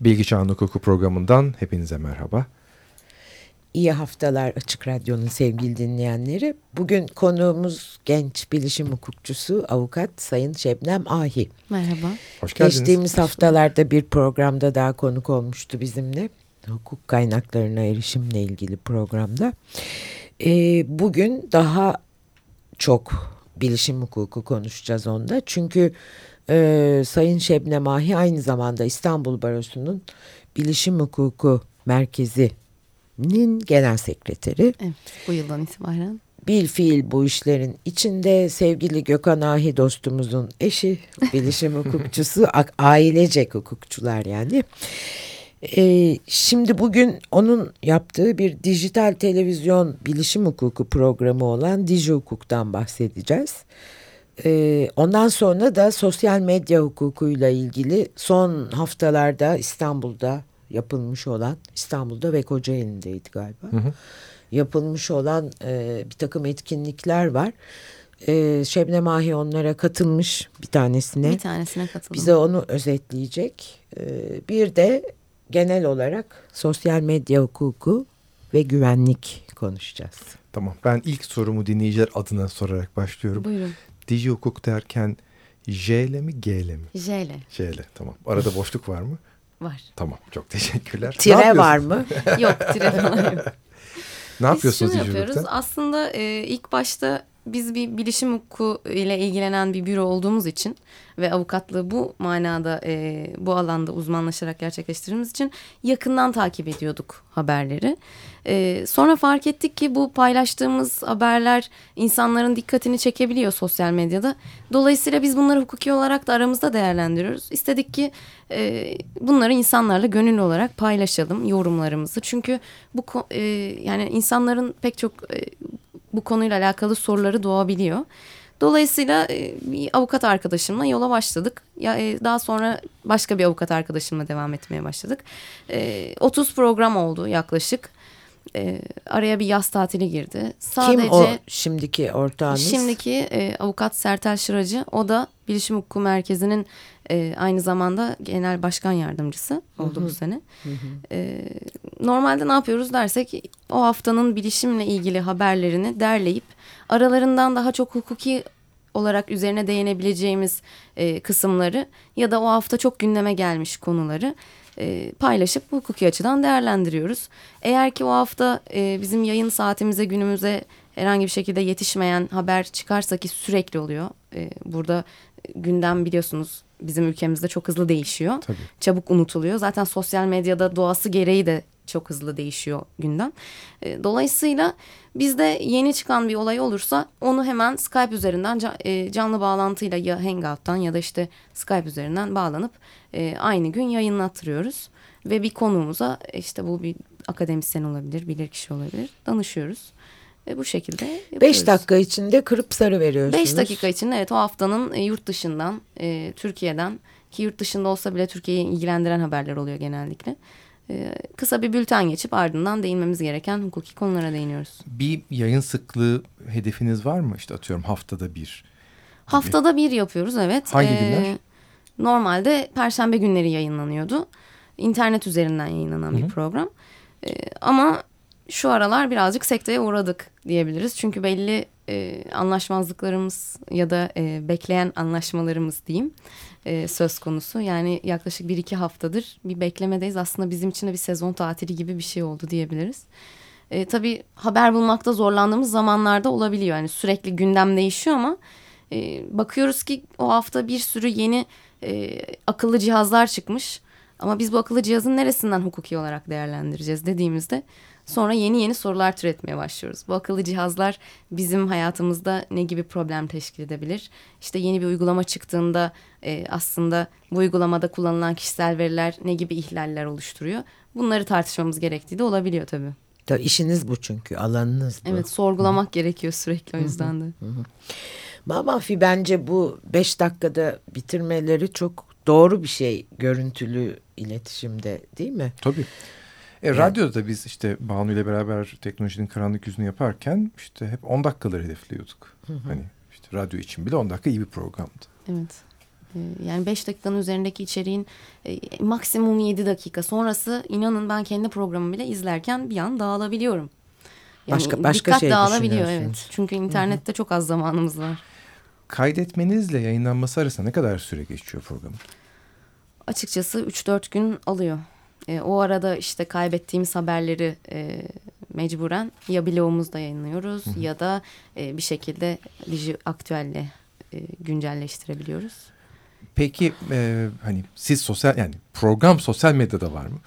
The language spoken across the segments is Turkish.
Bilgi Çağın Hukuku programından hepinize merhaba. İyi haftalar Açık Radyo'nun sevgili dinleyenleri. Bugün konuğumuz genç bilişim hukukçusu avukat Sayın Şebnem Ahi. Merhaba. Hoş geldiniz. Geçtiğimiz haftalarda bir programda daha konuk olmuştu bizimle. Hukuk kaynaklarına erişimle ilgili programda. Ee, bugün daha çok bilişim hukuku konuşacağız onda. Çünkü e, Sayın Şebnem Ahi aynı zamanda İstanbul Barosu'nun Bilişim Hukuku Merkezi'nin genel sekreteri. Evet, bu yıldan itibaren. Bil fiil bu işlerin içinde sevgili Gökhan Ahi dostumuzun eşi, bilişim hukukçusu, ailecek hukukçular yani. Ee, şimdi bugün onun yaptığı bir dijital televizyon bilişim hukuku programı olan Diji Hukuk'tan bahsedeceğiz. Ee, ondan sonra da sosyal medya hukukuyla ilgili son haftalarda İstanbul'da yapılmış olan, İstanbul'da ve Kocaeli'ndeydi galiba. Hı hı. Yapılmış olan e, bir takım etkinlikler var. E, Şebnem Ahi onlara katılmış bir tanesine. Bir tanesine katıldım. Bize onu özetleyecek. E, bir de genel olarak sosyal medya hukuku ve güvenlik konuşacağız. Tamam ben ilk sorumu dinleyiciler adına sorarak başlıyorum. Buyurun. Diji hukuk derken J ile mi G ile mi? J ile. J ile tamam. Arada boşluk var mı? Var. Tamam çok teşekkürler. Tire var mı? yok tire falan yok. ne yapıyorsunuz yapıyoruz. Hukuk'ta? Aslında e, ilk başta biz bir bilişim hukuku ile ilgilenen bir büro olduğumuz için ve avukatlığı bu manada e, bu alanda uzmanlaşarak gerçekleştirdiğimiz için yakından takip ediyorduk haberleri. E, sonra fark ettik ki bu paylaştığımız haberler insanların dikkatini çekebiliyor sosyal medyada. Dolayısıyla biz bunları hukuki olarak da aramızda değerlendiriyoruz. İstedik ki e, bunları insanlarla gönüllü olarak paylaşalım yorumlarımızı. Çünkü bu e, yani insanların pek çok e, bu konuyla alakalı soruları doğabiliyor. Dolayısıyla e, bir avukat arkadaşımla yola başladık. Ya e, daha sonra başka bir avukat arkadaşımla devam etmeye başladık. 30 program oldu yaklaşık. araya bir yaz tatili girdi. Sadece Kim o şimdiki ortağınız? Şimdiki avukat Sertel Şıracı. O da Bilişim Hukuku Merkezi'nin aynı zamanda genel başkan yardımcısı oldu hı hı. bu sene. Hı hı. normalde ne yapıyoruz dersek o haftanın bilişimle ilgili haberlerini derleyip aralarından daha çok hukuki olarak üzerine değinebileceğimiz e, kısımları ya da o hafta çok gündeme gelmiş konuları e, paylaşıp hukuki açıdan değerlendiriyoruz. Eğer ki o hafta e, bizim yayın saatimize günümüze herhangi bir şekilde yetişmeyen haber çıkarsa ki sürekli oluyor. E, burada gündem biliyorsunuz bizim ülkemizde çok hızlı değişiyor. Tabii. Çabuk unutuluyor. Zaten sosyal medyada doğası gereği de çok hızlı değişiyor gündem. E, dolayısıyla bizde yeni çıkan bir olay olursa onu hemen Skype üzerinden e, canlı bağlantıyla ya Hangout'tan ya da işte Skype üzerinden bağlanıp e, aynı gün yayınlattırıyoruz. Ve bir konuğumuza işte bu bir akademisyen olabilir, bilirkişi olabilir danışıyoruz. Ve bu şekilde yapıyoruz. Beş dakika içinde kırıp sarı veriyorsunuz. Beş dakika içinde evet o haftanın yurt dışından, Türkiye'den ki yurt dışında olsa bile Türkiye'yi ilgilendiren haberler oluyor genellikle. Ee, kısa bir bülten geçip ardından değinmemiz gereken hukuki konulara değiniyoruz. Bir yayın sıklığı hedefiniz var mı? İşte atıyorum haftada bir. Haftada bir yapıyoruz evet. Hangi ee, günler? Normalde perşembe günleri yayınlanıyordu. İnternet üzerinden yayınlanan Hı -hı. bir program. Ee, ama şu aralar birazcık sekteye uğradık diyebiliriz. Çünkü belli e, anlaşmazlıklarımız ya da e, bekleyen anlaşmalarımız diyeyim e, söz konusu. Yani yaklaşık bir iki haftadır bir beklemedeyiz. Aslında bizim için de bir sezon tatili gibi bir şey oldu diyebiliriz. E, tabii haber bulmakta zorlandığımız zamanlarda olabiliyor. Yani sürekli gündem değişiyor ama e, bakıyoruz ki o hafta bir sürü yeni e, akıllı cihazlar çıkmış. Ama biz bu akıllı cihazın neresinden hukuki olarak değerlendireceğiz dediğimizde Sonra yeni yeni sorular türetmeye başlıyoruz. Bu akıllı cihazlar bizim hayatımızda ne gibi problem teşkil edebilir? İşte yeni bir uygulama çıktığında e, aslında bu uygulamada kullanılan kişisel veriler ne gibi ihlaller oluşturuyor? Bunları tartışmamız gerektiği de olabiliyor tabii. Tabii işiniz bu çünkü alanınız bu. Evet sorgulamak Hı. gerekiyor sürekli o yüzden de. Mamafi bence bu beş dakikada bitirmeleri çok doğru bir şey görüntülü iletişimde değil mi? Tabii. E. Radyoda biz işte Banu ile beraber teknolojinin karanlık yüzünü yaparken işte hep 10 dakikaları hedefliyorduk. Hı hı. Hani işte radyo için bile 10 dakika iyi bir programdı. Evet. E, yani 5 dakikanın üzerindeki içeriğin e, maksimum 7 dakika sonrası inanın ben kendi programımı bile izlerken bir an dağılabiliyorum. Yani başka başka dikkat şey dağılabiliyor evet. Çünkü internette Hı -hı. çok az zamanımız var. Kaydetmenizle yayınlanması arasında ne kadar süre geçiyor programın? Açıkçası 3-4 gün alıyor. E, o arada işte kaybettiğimiz haberleri e, mecburen ya bloğumuzda yayınlıyoruz Hı -hı. ya da e, bir şekilde Digi Aktüel'le e, güncelleştirebiliyoruz. Peki e, hani siz sosyal yani program sosyal medyada var mı?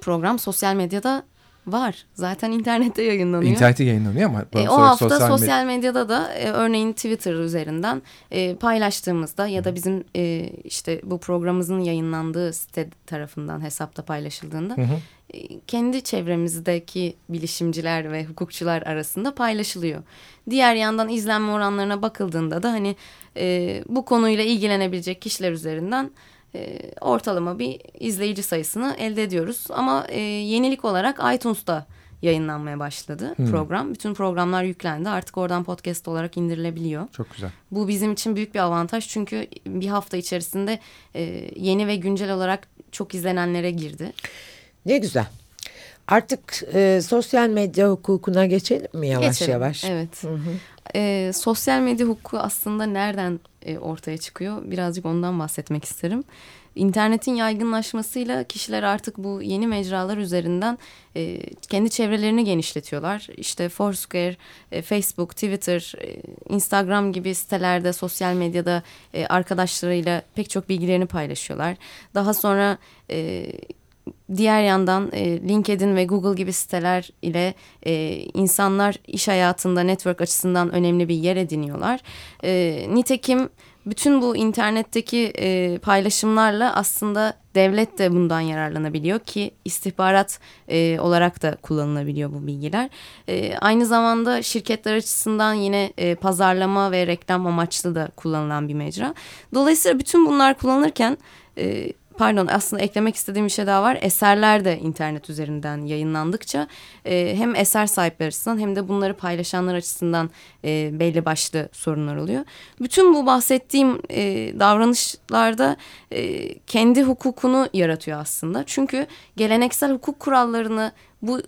Program sosyal medyada Var. Zaten internette yayınlanıyor. İnternette yayınlanıyor ama e, o hafta sosyal, sosyal medyada da e, örneğin Twitter üzerinden e, paylaştığımızda ya da bizim e, işte bu programımızın yayınlandığı site tarafından hesapta paylaşıldığında hı hı. E, kendi çevremizdeki bilişimciler ve hukukçular arasında paylaşılıyor. Diğer yandan izlenme oranlarına bakıldığında da hani e, bu konuyla ilgilenebilecek kişiler üzerinden e, ortalama bir izleyici sayısını elde ediyoruz. Ama e, yenilik olarak iTunes'ta yayınlanmaya başladı hmm. program. Bütün programlar yüklendi. Artık oradan podcast olarak indirilebiliyor. Çok güzel. Bu bizim için büyük bir avantaj. Çünkü bir hafta içerisinde e, yeni ve güncel olarak çok izlenenlere girdi. Ne güzel. Artık e, sosyal medya hukukuna geçelim mi yavaş geçelim. yavaş? Evet. Hı hı. E, sosyal medya hukuku aslında nereden e, ortaya çıkıyor? Birazcık ondan bahsetmek isterim. İnternetin yaygınlaşmasıyla kişiler artık bu yeni mecralar üzerinden e, kendi çevrelerini genişletiyorlar. İşte Foursquare, e, Facebook, Twitter, e, Instagram gibi sitelerde, sosyal medyada e, arkadaşlarıyla pek çok bilgilerini paylaşıyorlar. Daha sonra... E, diğer yandan e, LinkedIn ve Google gibi siteler ile e, insanlar iş hayatında network açısından önemli bir yer ediniyorlar. E, nitekim bütün bu internetteki e, paylaşımlarla aslında devlet de bundan yararlanabiliyor ki istihbarat e, olarak da kullanılabiliyor bu bilgiler. E, aynı zamanda şirketler açısından yine e, pazarlama ve reklam amaçlı da kullanılan bir mecra. Dolayısıyla bütün bunlar kullanırken e, pardon aslında eklemek istediğim bir şey daha var. Eserler de internet üzerinden yayınlandıkça e, hem eser sahipleri açısından hem de bunları paylaşanlar açısından e, belli başlı sorunlar oluyor. Bütün bu bahsettiğim e, davranışlarda e, kendi hukukunu yaratıyor aslında. Çünkü geleneksel hukuk kurallarını bu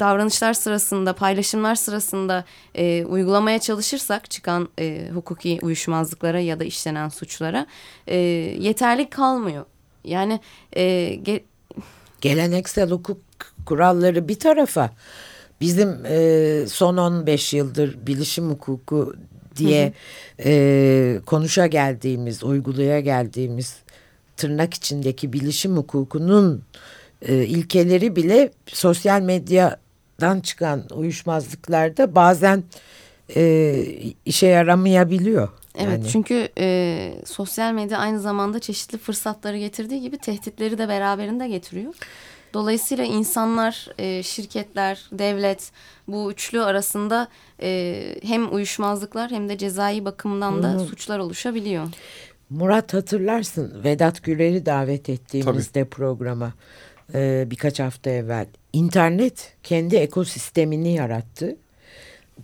davranışlar sırasında, paylaşımlar sırasında e, uygulamaya çalışırsak çıkan e, hukuki uyuşmazlıklara ya da işlenen suçlara e, yeterli kalmıyor. Yani e, ge geleneksel hukuk kuralları bir tarafa bizim e, son 15 yıldır bilişim hukuku diye hı hı. E, konuşa geldiğimiz, uygulaya geldiğimiz tırnak içindeki bilişim hukukunun e, ilkeleri bile sosyal medyadan çıkan uyuşmazlıklarda bazen e, işe yaramayabiliyor. Evet yani. çünkü e, sosyal medya aynı zamanda çeşitli fırsatları getirdiği gibi tehditleri de beraberinde getiriyor. Dolayısıyla insanlar, e, şirketler, devlet bu üçlü arasında e, hem uyuşmazlıklar hem de cezai bakımından da Hı. suçlar oluşabiliyor. Murat hatırlarsın Vedat Güler'i davet ettiğimizde Tabii. programa e, birkaç hafta evvel. İnternet kendi ekosistemini yarattı.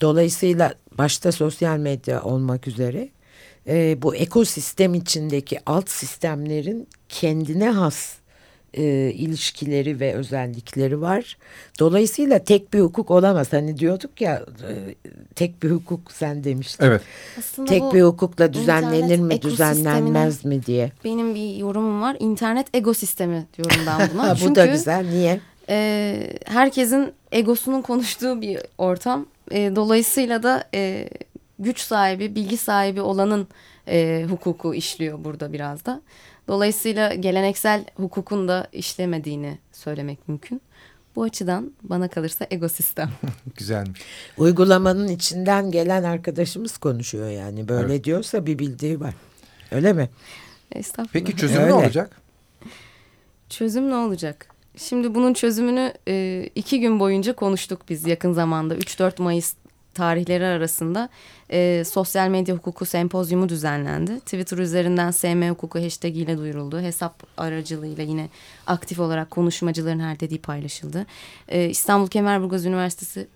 Dolayısıyla başta sosyal medya olmak üzere e, bu ekosistem içindeki alt sistemlerin kendine has e, ilişkileri ve özellikleri var. Dolayısıyla tek bir hukuk olamaz. Hani diyorduk ya e, tek bir hukuk sen demiştin. Evet. Aslında tek bir hukukla düzenlenir mi düzenlenmez mi diye. Benim bir yorumum var. İnternet egosistemi diyorum ben buna. bu Çünkü, da güzel. Niye? E, herkesin egosunun konuştuğu bir ortam. E, dolayısıyla da e, güç sahibi, bilgi sahibi olanın e, hukuku işliyor burada biraz da. Dolayısıyla geleneksel hukukun da işlemediğini söylemek mümkün. Bu açıdan bana kalırsa ekosistem. Güzelmiş. Uygulamanın içinden gelen arkadaşımız konuşuyor yani. Böyle evet. diyorsa bir bildiği var. Öyle mi? Estağfurullah. Peki çözüm Öyle. ne olacak? Çözüm ne olacak? Şimdi bunun çözümünü e, iki gün boyunca konuştuk biz yakın zamanda. 3-4 Mayıs tarihleri arasında e, sosyal medya hukuku sempozyumu düzenlendi. Twitter üzerinden SM hukuku hashtag ile duyuruldu. Hesap aracılığıyla yine aktif olarak konuşmacıların her dediği paylaşıldı. E, İstanbul Kemerburgaz Üniversitesi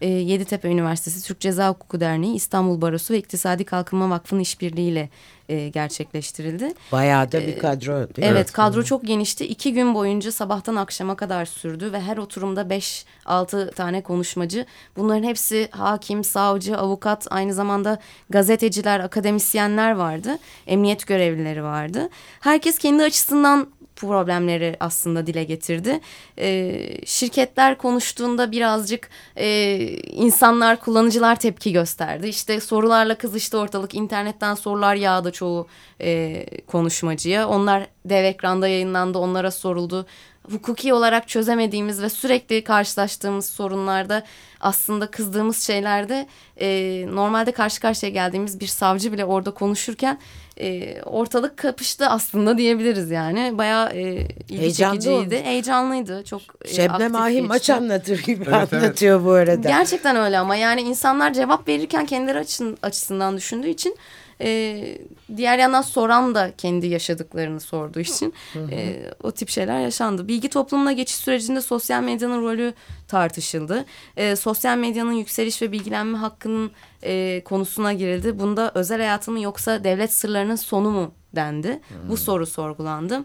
e, Yeditepe Üniversitesi Türk Ceza Hukuku Derneği, İstanbul Barosu ve İktisadi Kalkınma Vakfı'nın işbirliğiyle e, gerçekleştirildi. Bayağı da bir kadro değil Evet, mi? evet kadro çok genişti. İki gün boyunca sabahtan akşama kadar sürdü ve her oturumda beş altı tane konuşmacı. Bunların hepsi hakim, savcı, avukat, aynı zamanda gazeteciler, akademisyenler vardı. Emniyet görevlileri vardı. Herkes kendi açısından problemleri aslında dile getirdi. E, şirketler konuştuğunda birazcık e, insanlar, kullanıcılar tepki gösterdi. İşte sorularla kızıştı ortalık. İnternetten sorular yağdı çoğu e, konuşmacıya. Onlar dev ekranda yayınlandı, onlara soruldu hukuki olarak çözemediğimiz ve sürekli karşılaştığımız sorunlarda aslında kızdığımız şeylerde e, normalde karşı karşıya geldiğimiz bir savcı bile orada konuşurken e, ortalık kapıştı aslında diyebiliriz yani. Bayağı e, ilgi Heyecanlı çekiciydi. olmuş. Heyecanlıydı. Çok e, Şebnem aktif Ahim maç anlatır gibi Evet, anlatıyor bu arada. Gerçekten öyle ama yani insanlar cevap verirken kendileri açın, açısından düşündüğü için e, diğer yandan soran da kendi yaşadıklarını sorduğu için e, o tip şeyler yaşandı. Bilgi toplumuna geçiş sürecinde sosyal medyanın rolü tartışıldı. E, sosyal medyanın yükseliş ve bilgilenme hakkının e, konusuna girildi. Bunda özel hayatı mı yoksa devlet sırlarının sonu mu dendi. Bu soru sorgulandı.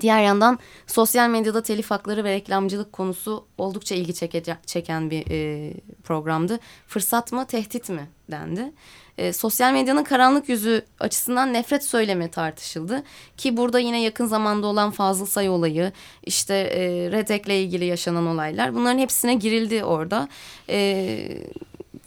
Diğer yandan sosyal medyada telif hakları ve reklamcılık konusu oldukça ilgi çekece- çeken bir e, programdı. Fırsat mı tehdit mi dendi. E, sosyal medyanın karanlık yüzü açısından nefret söylemi tartışıldı. Ki burada yine yakın zamanda olan Fazıl Say olayı, işte e, Redek'le ilgili yaşanan olaylar bunların hepsine girildi orada. E,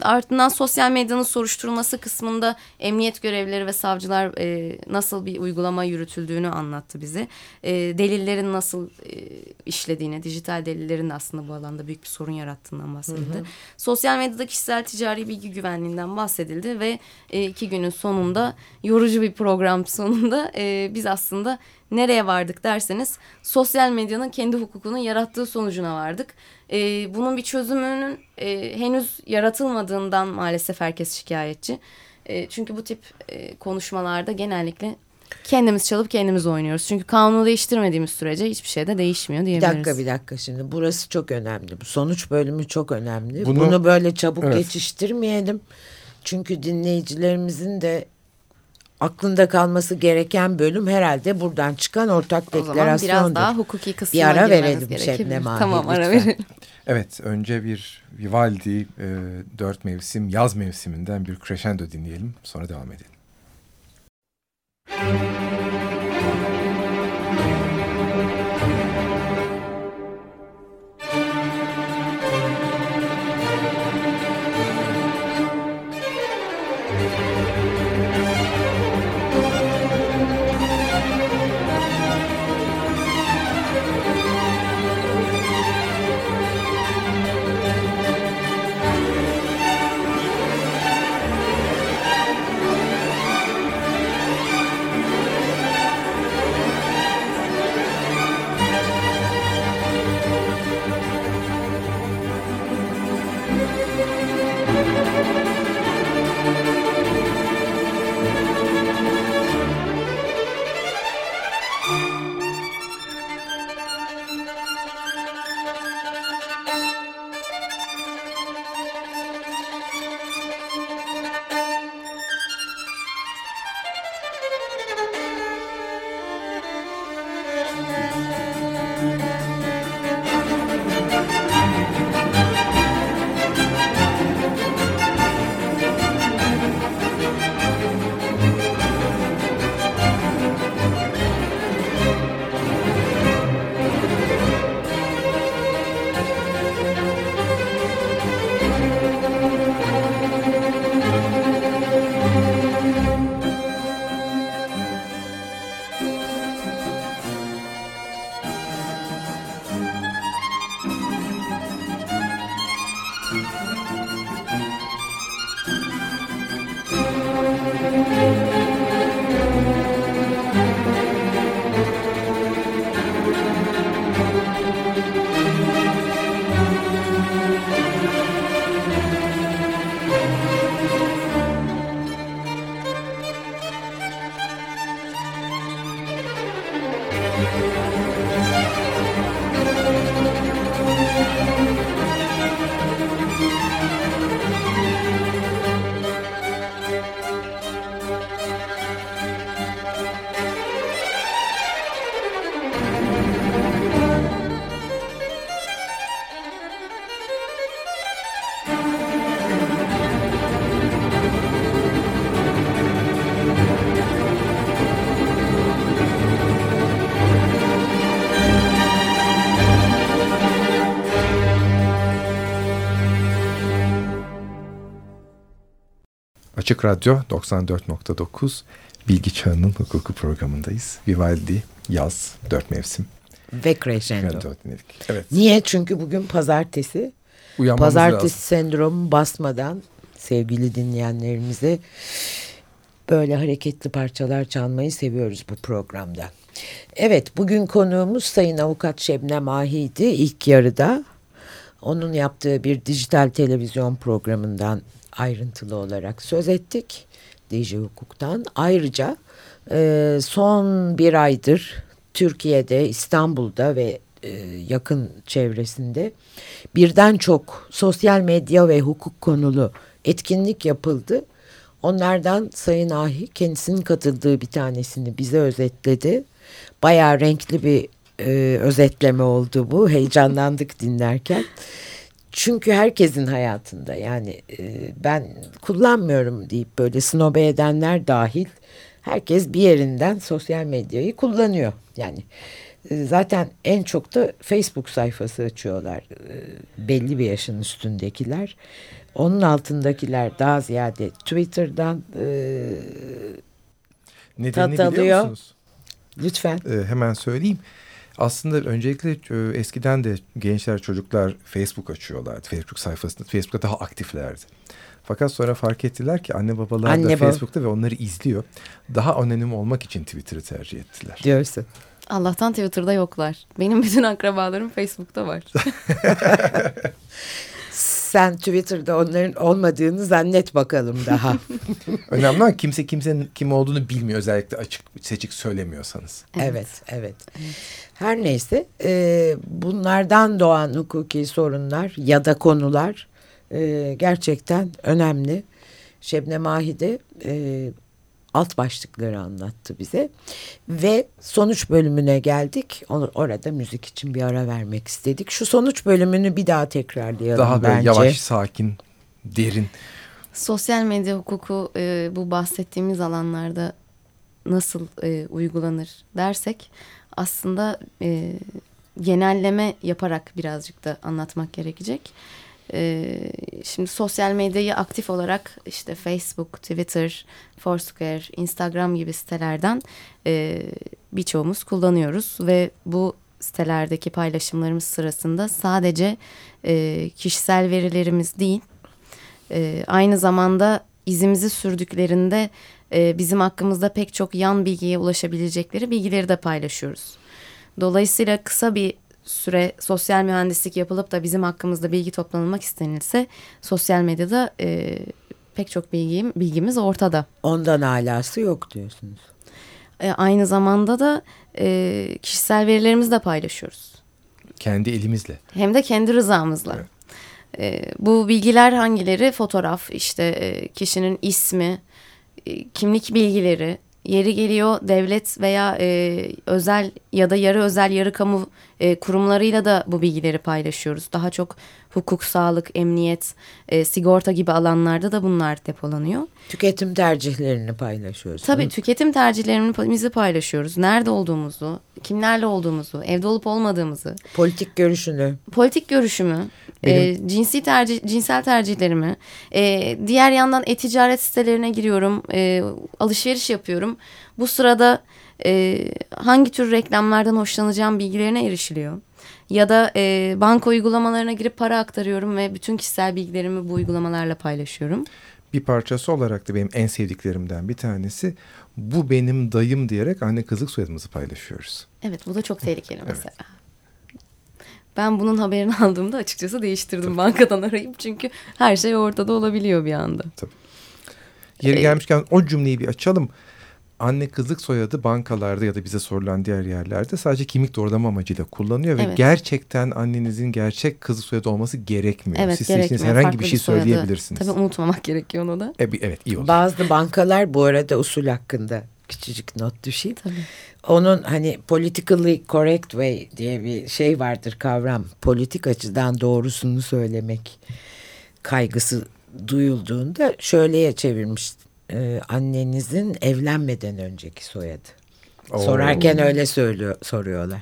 ardından sosyal medyanın soruşturulması kısmında emniyet görevlileri ve savcılar e, nasıl bir uygulama yürütüldüğünü anlattı bize. E, delillerin nasıl e, işlediğini, dijital delillerin de aslında bu alanda büyük bir sorun yarattığından bahsedildi. Sosyal medyada kişisel ticari bilgi güvenliğinden bahsedildi ve e, iki günün sonunda yorucu bir program sonunda e, biz aslında nereye vardık derseniz sosyal medyanın kendi hukukunun yarattığı sonucuna vardık. E, bunun bir çözümünün e, henüz yaratılmadığından maalesef herkes şikayetçi. E, çünkü bu tip e, konuşmalarda genellikle kendimiz çalıp kendimiz oynuyoruz. Çünkü kanunu değiştirmediğimiz sürece hiçbir şey de değişmiyor Bir diyebiliriz. dakika bir dakika şimdi burası çok önemli. Bu sonuç bölümü çok önemli. Bunu- Bunu, böyle çabuk Evet. geçiştirmeyelim. Çünkü dinleyicilerimizin de aklında kalması gereken bölüm herhalde buradan çıkan ortak O zaman deklarasyondur. biraz daha hukuki kısmına Bir ara verelim. Şebnem abi, Tamam ara verelim. Evet, önce bir Vivaldi e, dört mevsim yaz mevsiminden bir crescendo dinleyelim. Sonra devam edelim. Açık Radyo 94.9 Bilgi Çağının Hukuku programındayız. Vivaldi, yaz, dört mevsim. Ve crescendo. Evet. Niye? Çünkü bugün pazartesi. Uyanmamız Pazartesi lazım. sendromu basmadan sevgili dinleyenlerimize böyle hareketli parçalar çalmayı seviyoruz bu programda. Evet bugün konuğumuz Sayın Avukat Şebnem Ahi'ydi ilk yarıda. Onun yaptığı bir dijital televizyon programından ayrıntılı olarak söz ettik. DJ Hukuk'tan. Ayrıca e, son bir aydır Türkiye'de, İstanbul'da ve e, yakın çevresinde birden çok sosyal medya ve hukuk konulu etkinlik yapıldı. Onlardan Sayın Ahi kendisinin katıldığı bir tanesini bize özetledi. Bayağı renkli bir e, özetleme oldu bu. Heyecanlandık dinlerken. Çünkü herkesin hayatında yani e, ben kullanmıyorum deyip böyle snobe edenler dahil herkes bir yerinden sosyal medyayı kullanıyor. Yani e, zaten en çok da Facebook sayfası açıyorlar e, belli bir yaşın üstündekiler. Onun altındakiler daha ziyade Twitter'dan e, Nedenini tat alıyor. lütfen Ee, hemen söyleyeyim. Aslında öncelikle e, eskiden de gençler çocuklar Facebook açıyorlardı. Facebook sayfasında. Facebook'ta daha aktiflerdi. Fakat sonra fark ettiler ki anne babalar Anne da baba. Facebook'ta ve onları izliyor. Daha anonim olmak için Twitter'ı tercih ettiler. diyorsun. Allah'tan Twitter'da yoklar. Benim bütün akrabalarım Facebook'ta var. Sen Twitter'da onların olmadığını zannet bakalım daha. Önemli olan kimse kimsenin kim olduğunu bilmiyor. Özellikle açık seçik söylemiyorsanız. Evet, evet. Her neyse e, bunlardan doğan hukuki sorunlar ya da konular e, gerçekten önemli. Şebnem Ahide e, alt başlıkları anlattı bize ve sonuç bölümüne geldik. Onu, orada müzik için bir ara vermek istedik. Şu sonuç bölümünü bir daha tekrarlayalım Daha böyle bence. yavaş, sakin, derin. Sosyal medya hukuku e, bu bahsettiğimiz alanlarda nasıl e, uygulanır dersek aslında e, genelleme yaparak birazcık da anlatmak gerekecek. E, şimdi sosyal medyayı aktif olarak işte Facebook, Twitter, Foursquare, Instagram gibi sitelerden e, birçoğumuz kullanıyoruz ve bu sitelerdeki paylaşımlarımız sırasında sadece e, kişisel verilerimiz değil e, aynı zamanda izimizi sürdüklerinde bizim hakkımızda pek çok yan bilgiye ulaşabilecekleri bilgileri de paylaşıyoruz. Dolayısıyla kısa bir süre sosyal mühendislik yapılıp da bizim hakkımızda bilgi toplanılmak istenilse sosyal medyada e, pek çok bilgim, bilgimiz ortada. Ondan alası yok diyorsunuz. E, aynı zamanda da e, kişisel verilerimizi de paylaşıyoruz. Kendi elimizle. Hem de kendi rızamızla. Evet. Ee, bu bilgiler hangileri? Fotoğraf, işte e, kişinin ismi, e, kimlik bilgileri, yeri geliyor devlet veya e, özel ya da yarı özel yarı kamu e, kurumlarıyla da bu bilgileri paylaşıyoruz. Daha çok hukuk, sağlık, emniyet, e, sigorta gibi alanlarda da bunlar depolanıyor. Tüketim tercihlerini paylaşıyorsunuz. Tabii tüketim tercihlerimizi paylaşıyoruz. Nerede olduğumuzu, kimlerle olduğumuzu, evde olup olmadığımızı, Politik görüşünü. politik görüşümü, Benim- e, cinsi tercih, cinsel tercihlerimi, e, diğer yandan e-ticaret sitelerine giriyorum, e, alışveriş yapıyorum. Bu sırada e, hangi tür reklamlardan hoşlanacağım bilgilerine erişiliyor. Ya da e, banka uygulamalarına girip para aktarıyorum ve bütün kişisel bilgilerimi bu uygulamalarla paylaşıyorum. Bir parçası olarak da benim en sevdiklerimden bir tanesi bu benim dayım diyerek anne kızlık soyadımızı paylaşıyoruz. Evet bu da çok tehlikeli mesela. Ben bunun haberini aldığımda açıkçası değiştirdim bankadan arayıp çünkü her şey ortada olabiliyor bir anda. Yeri Ee, gelmişken o cümleyi bir açalım. Anne kızlık soyadı bankalarda ya da bize sorulan diğer yerlerde sadece kimlik doğrulama amacıyla kullanıyor ve Evet. gerçekten annenizin gerçek kızlık soyadı olması gerekmiyor. Evet Siz gerekmiyor. herhangi Farklı bir şey soyadı. söyleyebilirsiniz. Tabii unutmamak gerekiyor onu da. E, evet iyi olur. Bazı bankalar bu arada usul hakkında küçücük not düşeyim. Tabii. Onun hani politically correct way diye bir şey vardır kavram. Politik açıdan doğrusunu söylemek kaygısı duyulduğunda şöyleye çevirmiş. E, annenizin evlenmeden önceki soyadı. Oo. Sorarken öyle söylüyor, soruyorlar.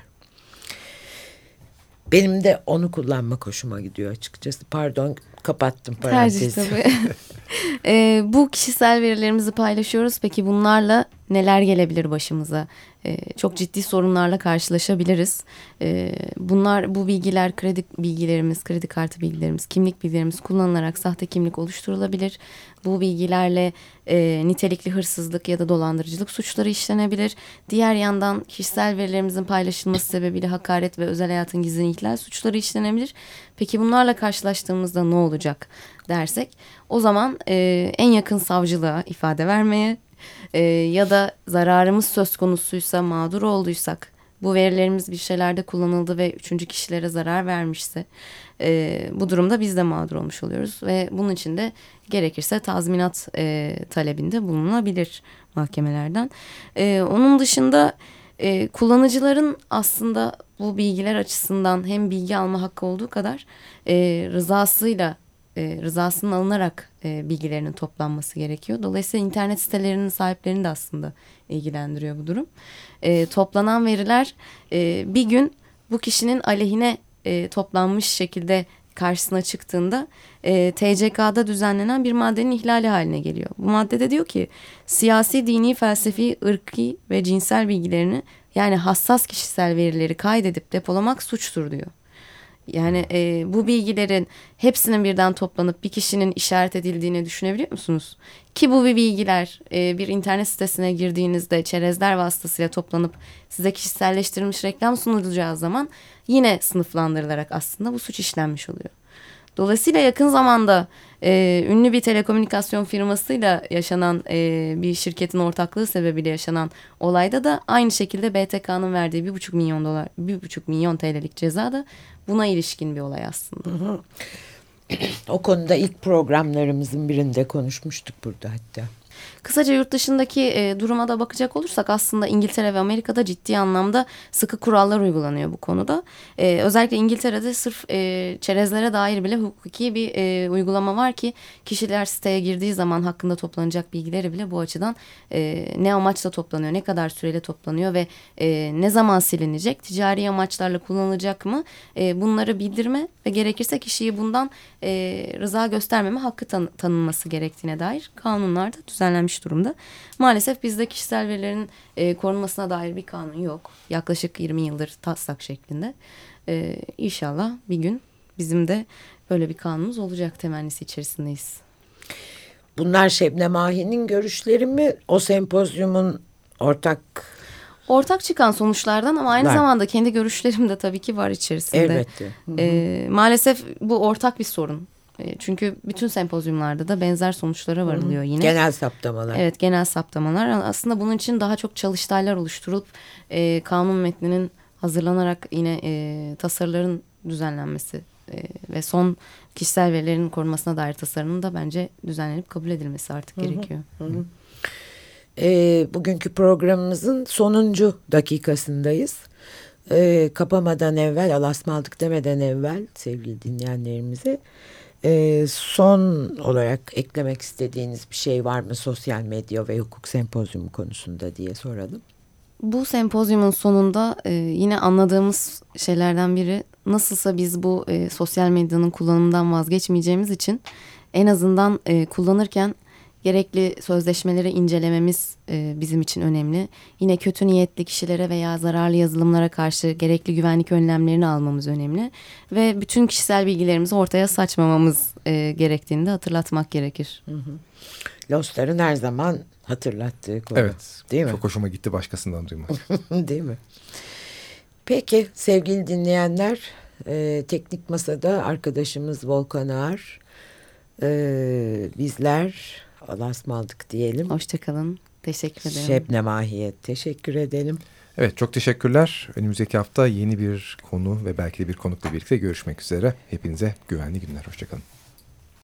Benim de onu kullanmak hoşuma gidiyor açıkçası. Pardon kapattım Tercih parantezi. tabii. e, bu kişisel verilerimizi paylaşıyoruz. Peki bunlarla neler gelebilir başımıza? E, çok ciddi sorunlarla karşılaşabiliriz. E, bunlar bu bilgiler kredi bilgilerimiz, kredi kartı bilgilerimiz, kimlik bilgilerimiz kullanılarak sahte kimlik oluşturulabilir. Bu bilgilerle e, nitelikli hırsızlık ya da dolandırıcılık suçları işlenebilir. Diğer yandan kişisel verilerimizin paylaşılması sebebiyle hakaret ve özel hayatın gizliliğini ihlal suçları işlenebilir. Peki bunlarla karşılaştığımızda ne olacak dersek o zaman e, en yakın savcılığa ifade vermeye e, ya da zararımız söz konusuysa mağdur olduysak bu verilerimiz bir şeylerde kullanıldı ve üçüncü kişilere zarar vermişse e, bu durumda biz de mağdur olmuş oluyoruz ve bunun için de gerekirse tazminat e, talebinde bulunabilir mahkemelerden. E, onun dışında e, kullanıcıların aslında bu bilgiler açısından hem bilgi alma hakkı olduğu kadar e, rızasıyla e, rızasının alınarak e, bilgilerinin toplanması gerekiyor. Dolayısıyla internet sitelerinin sahiplerini de aslında ilgilendiriyor bu durum. E, toplanan veriler e, bir gün bu kişinin aleyhine e, toplanmış şekilde karşısına çıktığında e, TCK'da düzenlenen bir maddenin ihlali haline geliyor. Bu maddede diyor ki siyasi, dini, felsefi, ırki ve cinsel bilgilerini yani hassas kişisel verileri kaydedip depolamak suçtur diyor. Yani e, bu bilgilerin hepsinin birden toplanıp bir kişinin işaret edildiğini düşünebiliyor musunuz? Ki bu bilgiler e, bir internet sitesine girdiğinizde çerezler vasıtasıyla toplanıp size kişiselleştirilmiş reklam sunulacağı zaman yine sınıflandırılarak aslında bu suç işlenmiş oluyor. Dolayısıyla yakın zamanda e, ünlü bir telekomünikasyon firmasıyla yaşanan e, bir şirketin ortaklığı sebebiyle yaşanan olayda da aynı şekilde BTK'nın verdiği bir buçuk milyon dolar, bir buçuk milyon TL'lik ceza da buna ilişkin bir olay aslında. Hı hı. o konuda ilk programlarımızın birinde konuşmuştuk burada hatta. Kısaca yurt dışındaki e, duruma da bakacak olursak aslında İngiltere ve Amerika'da ciddi anlamda sıkı kurallar uygulanıyor bu konuda. E, özellikle İngiltere'de sırf e, çerezlere dair bile hukuki bir e, uygulama var ki kişiler siteye girdiği zaman hakkında toplanacak bilgileri bile bu açıdan e, ne amaçla toplanıyor, ne kadar süreyle toplanıyor ve e, ne zaman silinecek, ticari amaçlarla kullanılacak mı e, bunları bildirme ve gerekirse kişiyi bundan e, rıza göstermeme hakkı tan tanınması gerektiğine dair kanunlarda düzenlenmiş durumda. Maalesef bizde kişisel verilerin e, korunmasına dair bir kanun yok. Yaklaşık 20 yıldır taslak şeklinde. E, inşallah bir gün bizim de böyle bir kanunumuz olacak temennisi içerisindeyiz. Bunlar Şebnem Ahi'nin görüşleri mi? O sempozyumun ortak ortak çıkan sonuçlardan ama aynı var. zamanda kendi görüşlerim de tabii ki var içerisinde. Elbette. Ee, maalesef bu ortak bir sorun. Ee, çünkü bütün sempozyumlarda da benzer sonuçlara varılıyor yine. Genel saptamalar. Evet genel saptamalar. Aslında bunun için daha çok çalıştaylar oluşturulup e, kanun metninin hazırlanarak yine e, tasarıların düzenlenmesi e, ve son kişisel verilerin korunmasına dair tasarının da bence düzenlenip kabul edilmesi artık hı hı. gerekiyor. Hı hı. E, bugünkü programımızın sonuncu dakikasındayız. E, kapamadan evvel, alasmaldık demeden evvel sevgili dinleyenlerimize e, son olarak eklemek istediğiniz bir şey var mı sosyal medya ve hukuk sempozyumu konusunda diye soralım. Bu sempozyumun sonunda e, yine anladığımız şeylerden biri nasılsa biz bu e, sosyal medyanın kullanımından vazgeçmeyeceğimiz için en azından e, kullanırken gerekli sözleşmeleri incelememiz e, bizim için önemli. Yine kötü niyetli kişilere veya zararlı yazılımlara karşı gerekli güvenlik önlemlerini almamız önemli. Ve bütün kişisel bilgilerimizi ortaya saçmamamız e, gerektiğini de hatırlatmak gerekir. Hı hı. Lostların her zaman hatırlattığı konu. Evet. Değil mi? Çok hoşuma gitti başkasından duymak. değil mi? Peki sevgili dinleyenler e, teknik masada arkadaşımız Volkan Ağar, e, bizler alasmaldık diyelim. Hoşçakalın. Teşekkür ederim. Şebnem Ahiyet teşekkür edelim. Evet çok teşekkürler. Önümüzdeki hafta yeni bir konu ve belki de bir konukla birlikte görüşmek üzere. Hepinize güvenli günler. Hoşçakalın.